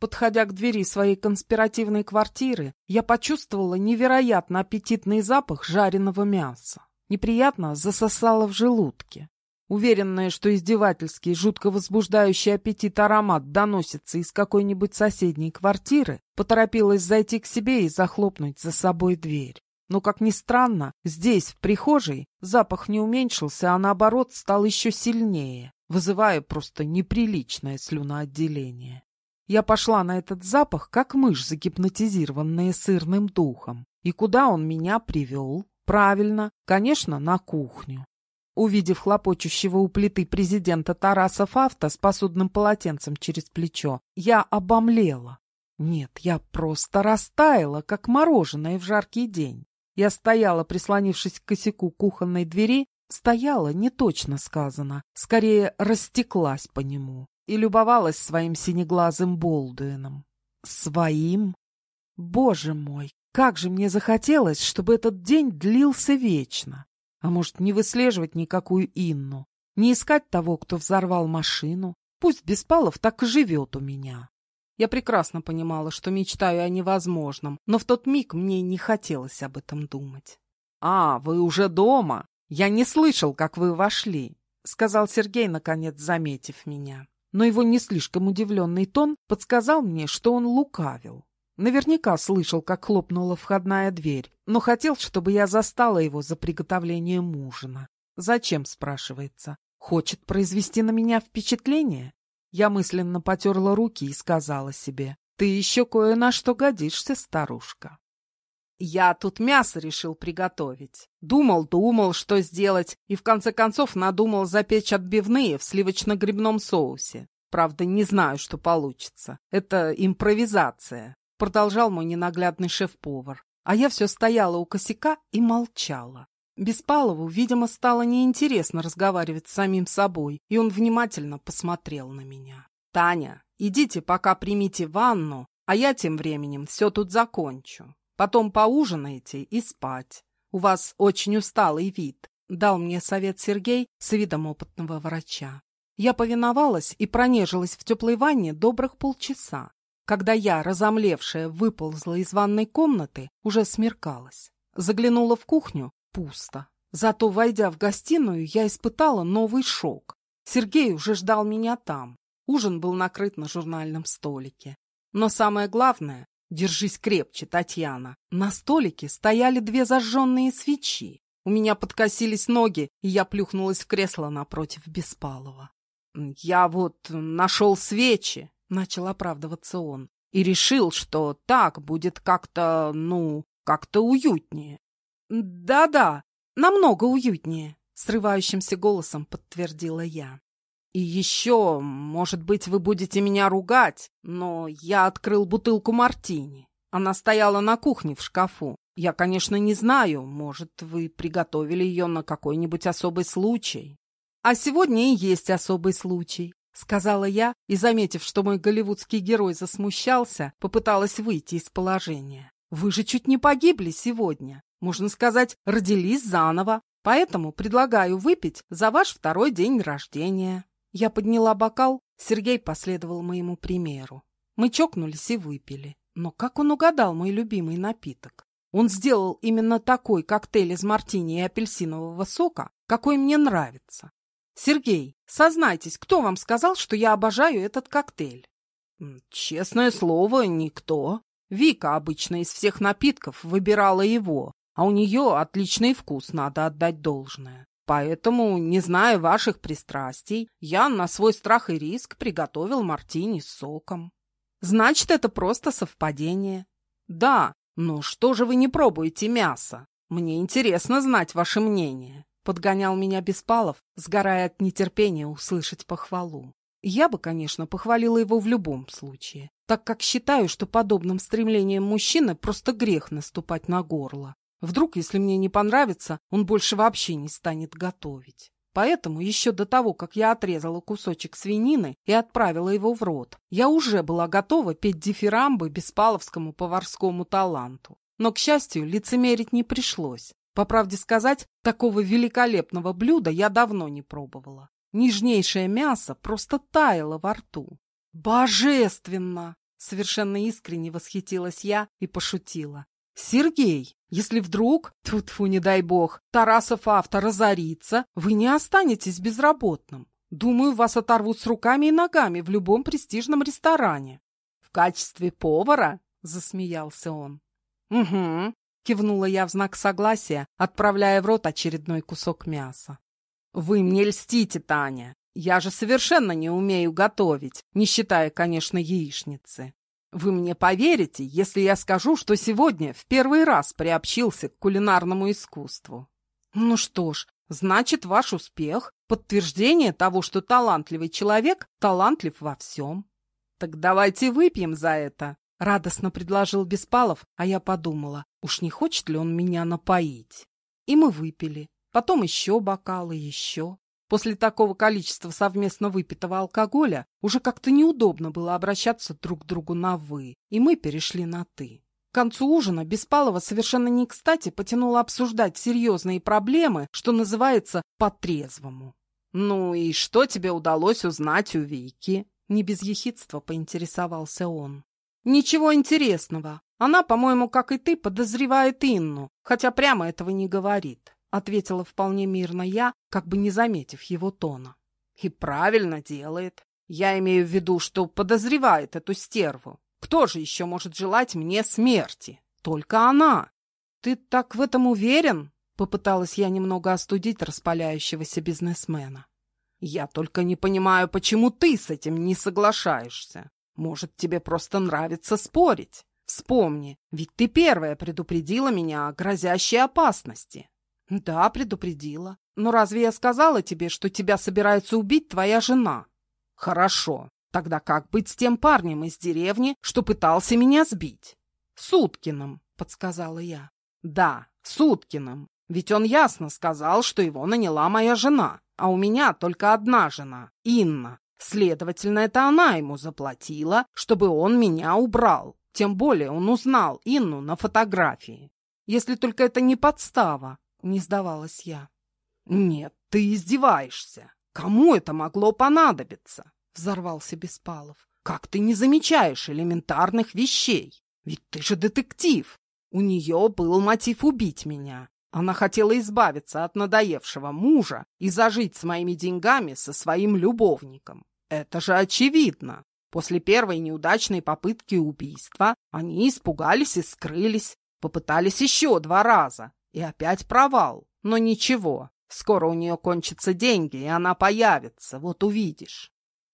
Подходя к двери своей конспиративной квартиры, я почувствовала невероятно аппетитный запах жареного мяса. Неприятно засосало в желудке. Уверенная, что издевательский, жутко возбуждающий аппетит аромат доносится из какой-нибудь соседней квартиры, поторопилась зайти к себе и захлопнуть за собой дверь. Но, как ни странно, здесь, в прихожей, запах не уменьшился, а наоборот стал еще сильнее, вызывая просто неприличное слюноотделение. Я пошла на этот запах, как мышь, загипнотизированная сырным духом. И куда он меня привел? Правильно, конечно, на кухню. Увидев хлопочущего у плиты президента Тараса Фафта с посудным полотенцем через плечо, я обомлела. Нет, я просто растаяла, как мороженое в жаркий день. Я стояла, прислонившись к косяку кухонной двери, стояла, не точно сказано, скорее растеклась по нему и любовалась своим синеглазым Болдуином. Своим? Боже мой, как же мне захотелось, чтобы этот день длился вечно. А может, не выслеживать никакую Инну, не искать того, кто взорвал машину. Пусть Беспалов так и живет у меня. Я прекрасно понимала, что мечтаю о невозможном, но в тот миг мне не хотелось об этом думать. «А, вы уже дома? Я не слышал, как вы вошли», — сказал Сергей, наконец заметив меня. Но его не слишком удивленный тон подсказал мне, что он лукавил. Наверняка слышал, как хлопнула входная дверь, но хотел, чтобы я застала его за приготовлением ужина. Зачем, спрашивается? Хочет произвести на меня впечатление? Я мысленно потерла руки и сказала себе, ты еще кое на что годишься, старушка. Я тут мясо решил приготовить. Думал, думал, что сделать, и в конце концов надумал запечь отбивные в сливочно-грибном соусе. Правда, не знаю, что получится. Это импровизация продолжал мой ненаглядный шеф-повар. А я все стояла у косяка и молчала. Беспалову, видимо, стало неинтересно разговаривать с самим собой, и он внимательно посмотрел на меня. «Таня, идите пока примите ванну, а я тем временем все тут закончу. Потом поужинаете и спать. У вас очень усталый вид», — дал мне совет Сергей с видом опытного врача. Я повиновалась и пронежилась в теплой ванне добрых полчаса. Когда я, разомлевшая, выползла из ванной комнаты, уже смеркалось. Заглянула в кухню — пусто. Зато, войдя в гостиную, я испытала новый шок. Сергей уже ждал меня там. Ужин был накрыт на журнальном столике. Но самое главное — держись крепче, Татьяна. На столике стояли две зажженные свечи. У меня подкосились ноги, и я плюхнулась в кресло напротив Беспалова. «Я вот нашел свечи», — начал оправдываться он, и решил, что так будет как-то, ну, как-то уютнее. «Да-да, намного уютнее», — срывающимся голосом подтвердила я. «И еще, может быть, вы будете меня ругать, но я открыл бутылку мартини. Она стояла на кухне в шкафу. Я, конечно, не знаю, может, вы приготовили ее на какой-нибудь особый случай. А сегодня и есть особый случай. — сказала я, и, заметив, что мой голливудский герой засмущался, попыталась выйти из положения. «Вы же чуть не погибли сегодня. Можно сказать, родились заново. Поэтому предлагаю выпить за ваш второй день рождения». Я подняла бокал, Сергей последовал моему примеру. Мы чокнулись и выпили. Но как он угадал мой любимый напиток? Он сделал именно такой коктейль из мартини и апельсинового сока, какой мне нравится. «Сергей, сознайтесь, кто вам сказал, что я обожаю этот коктейль?» «Честное слово, никто. Вика обычно из всех напитков выбирала его, а у нее отличный вкус, надо отдать должное. Поэтому, не зная ваших пристрастий, я на свой страх и риск приготовил мартини с соком. Значит, это просто совпадение. Да, но что же вы не пробуете мясо? Мне интересно знать ваше мнение. Подгонял меня Беспалов, сгорая от нетерпения услышать похвалу. Я бы, конечно, похвалила его в любом случае, так как считаю, что подобным стремлением мужчины просто грех наступать на горло. Вдруг, если мне не понравится, он больше вообще не станет готовить. Поэтому еще до того, как я отрезала кусочек свинины и отправила его в рот, я уже была готова петь дифирамбы беспаловскому поварскому таланту. Но, к счастью, лицемерить не пришлось. По правде сказать, такого великолепного блюда я давно не пробовала. Нежнейшее мясо просто таяло во рту. «Божественно!» Совершенно искренне восхитилась я и пошутила. «Сергей, если вдруг, тут не дай бог, Тарасов авто разорится, вы не останетесь безработным. Думаю, вас оторвут с руками и ногами в любом престижном ресторане». «В качестве повара?» — засмеялся он. «Угу», — кивнула я в знак согласия, отправляя в рот очередной кусок мяса. «Вы мне льстите, Таня. Я же совершенно не умею готовить, не считая, конечно, яичницы. Вы мне поверите, если я скажу, что сегодня в первый раз приобщился к кулинарному искусству? Ну что ж, значит, ваш успех — подтверждение того, что талантливый человек талантлив во всем. Так давайте выпьем за это, — радостно предложил Беспалов, а я подумала, уж не хочет ли он меня напоить. И мы выпили, потом еще бокалы, еще. После такого количества совместно выпитого алкоголя уже как-то неудобно было обращаться друг к другу на «вы», и мы перешли на «ты». К концу ужина Беспалова совершенно не кстати потянула обсуждать серьезные проблемы, что называется, по-трезвому. «Ну и что тебе удалось узнать у Вики?» Не без ехидства поинтересовался он. «Ничего интересного. Она, по-моему, как и ты, подозревает Инну, хотя прямо этого не говорит. — ответила вполне мирно я, как бы не заметив его тона. «И правильно делает. Я имею в виду, что подозревает эту стерву. Кто же еще может желать мне смерти? Только она!» «Ты так в этом уверен?» — попыталась я немного остудить распаляющегося бизнесмена. «Я только не понимаю, почему ты с этим не соглашаешься. Может, тебе просто нравится спорить? Вспомни, ведь ты первая предупредила меня о грозящей опасности. «Да, предупредила. Но разве я сказала тебе, что тебя собирается убить твоя жена?» «Хорошо. Тогда как быть с тем парнем из деревни, что пытался меня сбить?» «Суткиным», — подсказала я. «Да, Суткиным. Ведь он ясно сказал, что его наняла моя жена, а у меня только одна жена, Инна. Следовательно, это она ему заплатила, чтобы он меня убрал. Тем более он узнал Инну на фотографии. Если только это не подстава, не сдавалась я. «Нет, ты издеваешься. Кому это могло понадобиться?» Взорвался Беспалов. «Как ты не замечаешь элементарных вещей? Ведь ты же детектив. У нее был мотив убить меня. Она хотела избавиться от надоевшего мужа и зажить с моими деньгами со своим любовником. Это же очевидно. После первой неудачной попытки убийства они испугались и скрылись. Попытались еще два раза, и опять провал. Но ничего, скоро у нее кончатся деньги, и она появится, вот увидишь.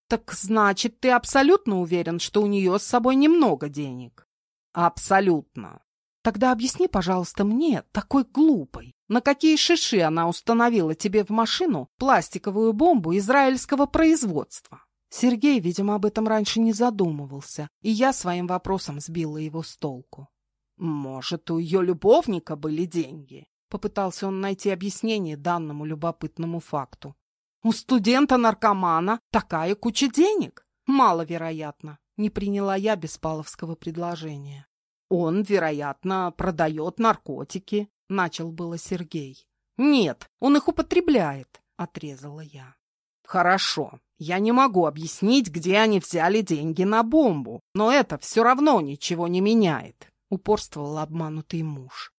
Так значит, ты абсолютно уверен, что у нее с собой немного денег? Абсолютно. Тогда объясни, пожалуйста, мне, такой глупой, на какие шиши она установила тебе в машину пластиковую бомбу израильского производства? Сергей, видимо, об этом раньше не задумывался, и я своим вопросом сбила его с толку. «Может, у ее любовника были деньги?» Попытался он найти объяснение данному любопытному факту. «У студента-наркомана такая куча денег? Маловероятно», — не приняла я Беспаловского предложения. «Он, вероятно, продает наркотики», — начал было Сергей. «Нет, он их употребляет», — отрезала я. «Хорошо, я не могу объяснить, где они взяли деньги на бомбу, но это все равно ничего не меняет упорствовал обманутый муж.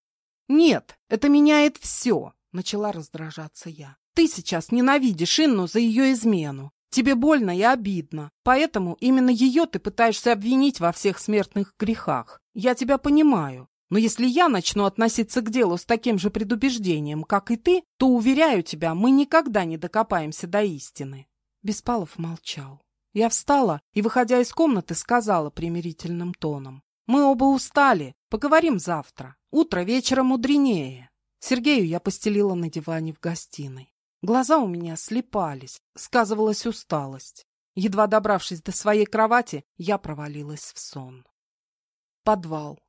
«Нет, это меняет все», — начала раздражаться я. «Ты сейчас ненавидишь Инну за ее измену. Тебе больно и обидно, поэтому именно ее ты пытаешься обвинить во всех смертных грехах. Я тебя понимаю. Но если я начну относиться к делу с таким же предубеждением, как и ты, то, уверяю тебя, мы никогда не докопаемся до истины». Беспалов молчал. Я встала и, выходя из комнаты, сказала примирительным тоном. Мы оба устали. Поговорим завтра. Утро вечера мудренее. Сергею я постелила на диване в гостиной. Глаза у меня слепались, сказывалась усталость. Едва добравшись до своей кровати, я провалилась в сон. Подвал.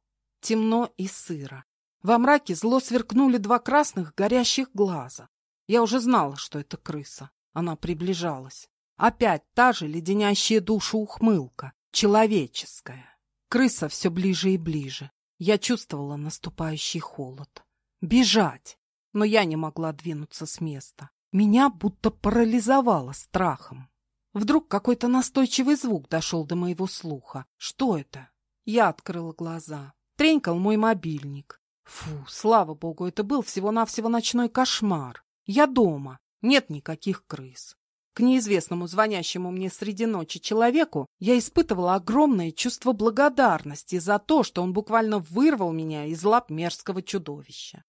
Темно и сыро. Во мраке зло сверкнули два красных горящих глаза. Я уже знала, что это крыса. Она приближалась. Опять та же леденящая душу ухмылка, человеческая. Крыса все ближе и ближе. Я чувствовала наступающий холод. Бежать! Но я не могла двинуться с места. Меня будто парализовало страхом. Вдруг какой-то настойчивый звук дошел до моего слуха. Что это? Я открыла глаза. Тренькал мой мобильник. Фу, слава богу, это был всего-навсего ночной кошмар. Я дома. Нет никаких крыс. К неизвестному звонящему мне среди ночи человеку я испытывала огромное чувство благодарности за то, что он буквально вырвал меня из лап мерзкого чудовища.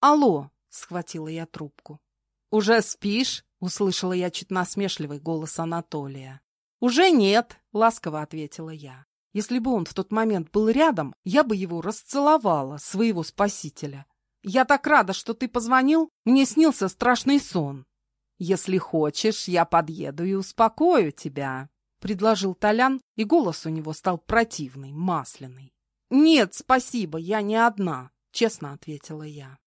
«Алло!» — схватила я трубку. «Уже спишь?» — услышала я чуть насмешливый голос Анатолия. «Уже нет», — ласково ответила я. Если бы он в тот момент был рядом, я бы его расцеловала, своего спасителя. «Я так рада, что ты позвонил. Мне снился страшный сон». «Если хочешь, я подъеду и успокою тебя», — предложил Толян, и голос у него стал противный, масляный. «Нет, спасибо, я не одна», — честно ответила я.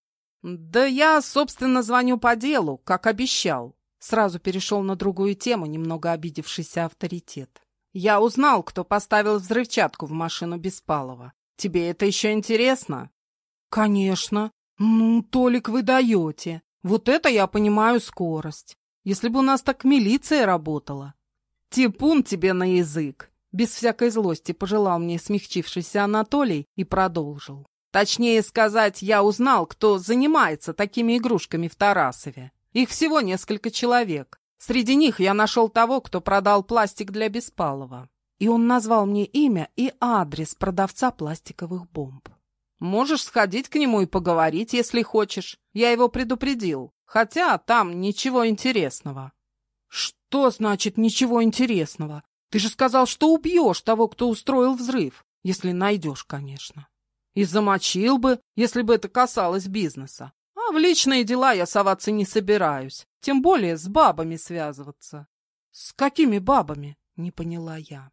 «Да я, собственно, звоню по делу, как обещал», Сразу перешел на другую тему, немного обидевшийся авторитет. «Я узнал, кто поставил взрывчатку в машину Беспалова. Тебе это еще интересно?» «Конечно. Ну, Толик, вы даете. Вот это я понимаю скорость. Если бы у нас так милиция работала». «Типун тебе на язык!» Без всякой злости пожелал мне смягчившийся Анатолий и продолжил. Точнее сказать, я узнал, кто занимается такими игрушками в Тарасове. Их всего несколько человек. Среди них я нашел того, кто продал пластик для Беспалова. И он назвал мне имя и адрес продавца пластиковых бомб. Можешь сходить к нему и поговорить, если хочешь. Я его предупредил. Хотя там ничего интересного. Что значит ничего интересного? Ты же сказал, что убьешь того, кто устроил взрыв. Если найдешь, конечно. И замочил бы, если бы это касалось бизнеса. А в личные дела я соваться не собираюсь, тем более с бабами связываться. — С какими бабами? — не поняла я. —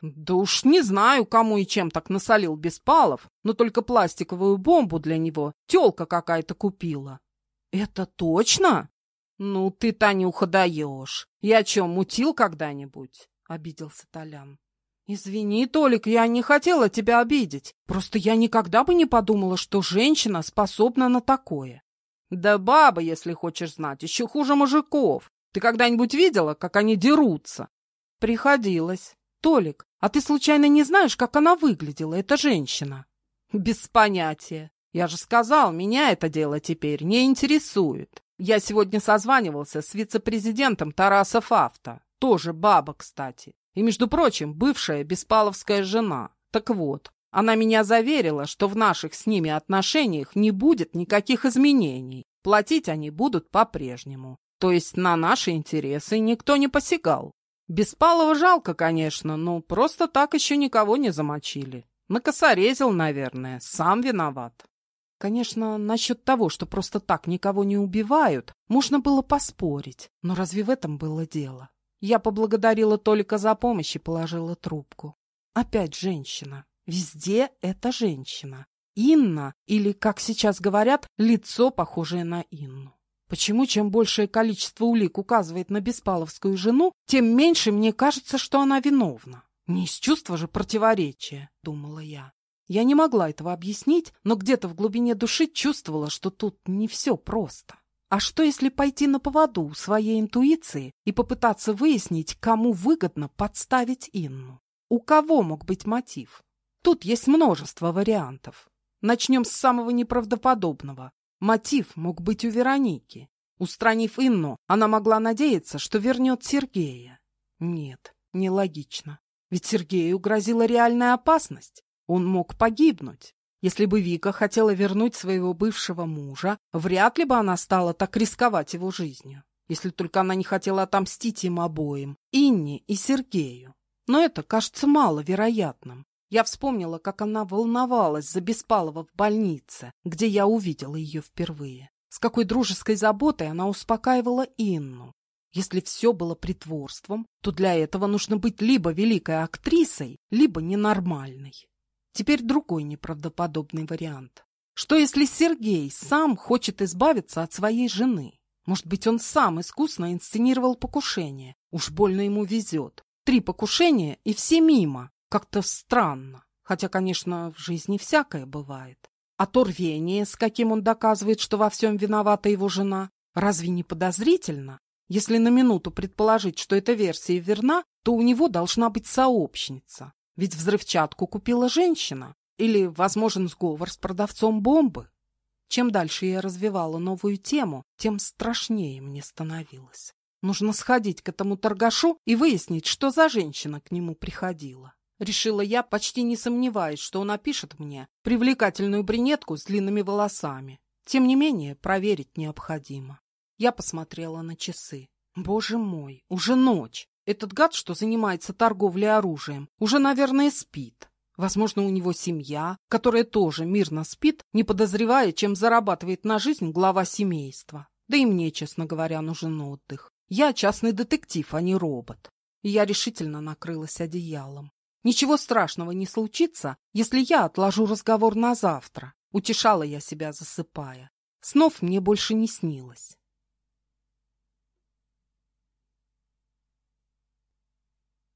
Да уж не знаю, кому и чем так насолил Беспалов, но только пластиковую бомбу для него тёлка какая-то купила. — Это точно? — Ну, ты, Танюха, даешь. Я чё, мутил когда-нибудь? — обиделся Толян. «Извини, Толик, я не хотела тебя обидеть. Просто я никогда бы не подумала, что женщина способна на такое. Да баба, если хочешь знать, еще хуже мужиков. Ты когда-нибудь видела, как они дерутся? Приходилось. Толик, а ты случайно не знаешь, как она выглядела, эта женщина? Без понятия. Я же сказал, меня это дело теперь не интересует. Я сегодня созванивался с вице-президентом Тарасов Авто. Тоже баба, кстати. И, между прочим, бывшая беспаловская жена. Так вот, она меня заверила, что в наших с ними отношениях не будет никаких изменений. Платить они будут по-прежнему. То есть на наши интересы никто не посягал. Беспалова жалко, конечно, но просто так еще никого не замочили. Накосорезил, наверное, сам виноват. Конечно, насчет того, что просто так никого не убивают, можно было поспорить, но разве в этом было дело? Я поблагодарила только за помощь и положила трубку. Опять женщина. Везде это женщина. Инна, или, как сейчас говорят, лицо, похожее на Инну. Почему чем большее количество улик указывает на Беспаловскую жену, тем меньше мне кажется, что она виновна? Не из чувства же противоречия, думала я. Я не могла этого объяснить, но где-то в глубине души чувствовала, что тут не все просто. А что, если пойти на поводу своей интуиции и попытаться выяснить, кому выгодно подставить Инну? У кого мог быть мотив? Тут есть множество вариантов. Начнем с самого неправдоподобного. Мотив мог быть у Вероники. Устранив Инну, она могла надеяться, что вернет Сергея. Нет, нелогично. Ведь Сергею грозила реальная опасность. Он мог погибнуть. Если бы Вика хотела вернуть своего бывшего мужа, вряд ли бы она стала так рисковать его жизнью. Если только она не хотела отомстить им обоим, Инне и Сергею. Но это кажется маловероятным. Я вспомнила, как она волновалась за Беспалова в больнице, где я увидела ее впервые. С какой дружеской заботой она успокаивала Инну. Если все было притворством, то для этого нужно быть либо великой актрисой, либо ненормальной. Теперь другой неправдоподобный вариант. Что если Сергей сам хочет избавиться от своей жены? Может быть, он сам искусно инсценировал покушение. Уж больно ему везет. Три покушения и все мимо. Как-то странно. Хотя, конечно, в жизни всякое бывает. А то рвение, с каким он доказывает, что во всем виновата его жена, разве не подозрительно? Если на минуту предположить, что эта версия верна, то у него должна быть сообщница. Ведь взрывчатку купила женщина. Или возможен сговор с продавцом бомбы. Чем дальше я развивала новую тему, тем страшнее мне становилось. Нужно сходить к этому торгашу и выяснить, что за женщина к нему приходила. Решила я, почти не сомневаясь, что он опишет мне привлекательную брюнетку с длинными волосами. Тем не менее, проверить необходимо. Я посмотрела на часы. Боже мой, уже ночь. Этот гад, что занимается торговлей оружием, уже, наверное, спит. Возможно, у него семья, которая тоже мирно спит, не подозревая, чем зарабатывает на жизнь глава семейства. Да и мне, честно говоря, нужен отдых. Я частный детектив, а не робот. И я решительно накрылась одеялом. Ничего страшного не случится, если я отложу разговор на завтра. Утешала я себя, засыпая. Снов мне больше не снилось.